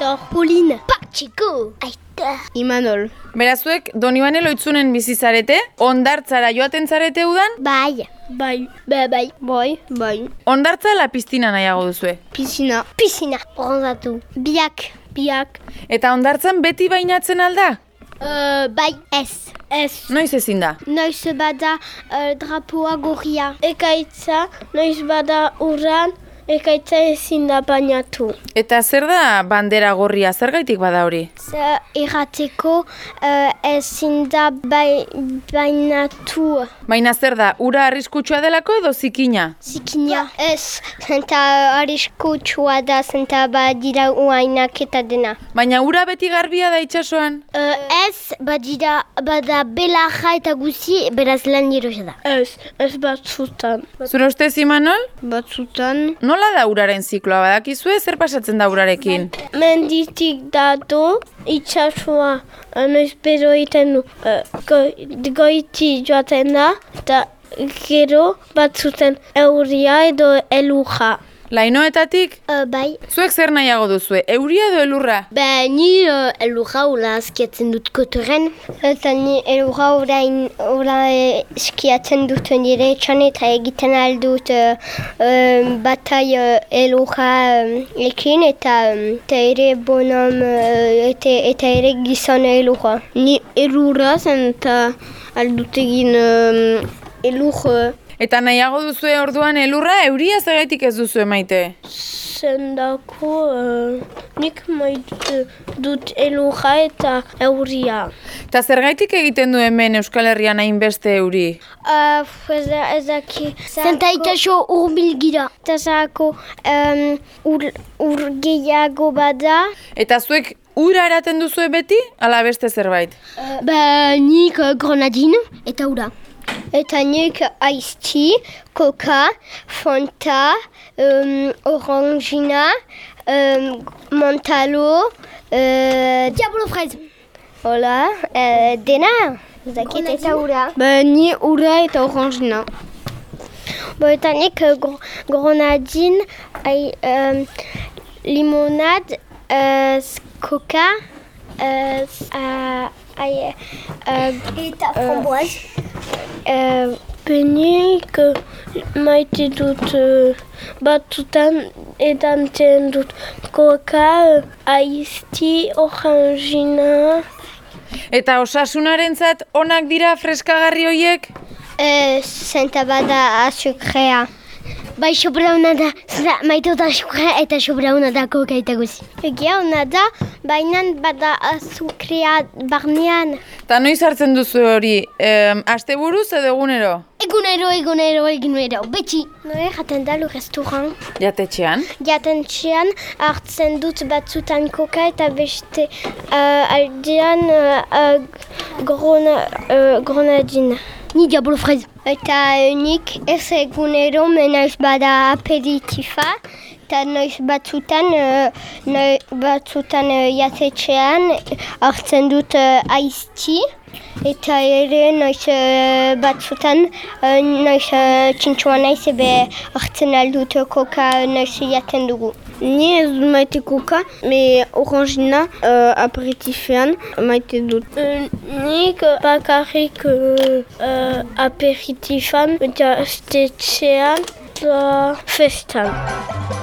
Aitor. Pauline. Patxiko. Aita. Imanol. Berazuek, Donibane loitzunen bizizarete, ondartzara joaten zarete udan, Bai. Bai. Bai, bai. Bai. Bai. ondartza la piztina nahiago duzue. Piscina. Piscina. Bronzatu. Biak. Biak. Eta ondartzan beti bainatzen alda? Uh, bai. Ez. Ez. Noiz ezin da? Noiz bada uh, drapoa gorria. Ekaitza, noiz bada urran, ekaitza ezin da bainatu. Eta zer da bandera gorria, zergaitik bada hori? Zer errateko uh, ezin da bai, bainatu. Baina zer da, ura arriskutsua delako edo zikina? Zikina. Ez, zenta arriskutsua da, zenta badira uainak eta dena. Baina ura beti garbia da itsasoan? Uh, ez, badira, bada belarra eta guzi, beraz lan da. Ez, ez batzutan. Zure ustez Imanol? Batzutan. Nola da uraren zikloa badakizue, zer pasatzen da urarekin? Menditik datu, itxasua, noiz bero iten du, uh, go, goiti joaten da, eta gero batzuten euria edo elurra. Lainoetatik? Uh, bai. Zuek zer nahiago duzue, euria edo elurra? Ba, ni uh, elurra ula eskiatzen dut kotoren. Eta ni elurra orain ula eskiatzen dut nire etxan eta egiten aldut uh, um, batai uh, elurra um, ekin eta, um, eta ere bonom uh, eta, eta ere gizon elurra. Ni elurra zen eta aldut egin um, elur Eta nahiago duzue orduan elurra, euria zergaitik ez duzu emaite? zendako uh, nik maite dut elurra eta euria. Eta zergaitik egiten du hemen Euskal Herrian hainbeste euri? Uh, ezaki... Zenta itaso urbil gira. Eta zako um, ur, ur gehiago bada. Eta zuek ura eraten duzue beti, ala beste zerbait? Uh, ba, nik uh, grenadine eta ura. Eta nik aizti, koka, fanta, um, orangina, um, montalo, uh, diabolo fraiz. Hola, uh, dena, zakit eta ura. Ba, ni ura eta orangina. Bo, eta nik uh, gr grenadine, ai, um, limonade, uh, coca, uh, uh, ai, uh, eta framboise. Uh, Benik maite dut uh, batzutan edantzen dut koka, uh, aizti, orangina. Eta osasunarentzat onak dira freskagarri hoiek? Uh, zenta bada azukrea. Bai, sobrauna da, zera, maite dut azukrea eta sobrauna da koka eta guzi. Egia ona da, baina bada azukrea barnean. Eta noiz hartzen duzu hori, em, aste buruz edo egunero? Egunero, egunero, egunero, beti. Noe jaten da restaurant. Jatetxean? Jaten txean hartzen dut batzutan koka eta beste uh, aldean uh, grona, uh, gronadin. Ni diabolo fraiz. Eta uh, nik ez egunero menaiz bada aperitifa. Eta noiz batzutan, uh, noiz batzutan uh, jatetxean hartzen dut uh, aizti. Eta ere noiz uh, batzutan, uh, noiz uh, txintxua naiz ebe hartzen aldut koka noiz jaten dugu. Ni ez dut maite koka, me orangina uh, aperitifean maite dut. Uh, nik bakarrik uh, uh, aperitifan eta estetxean eta festan.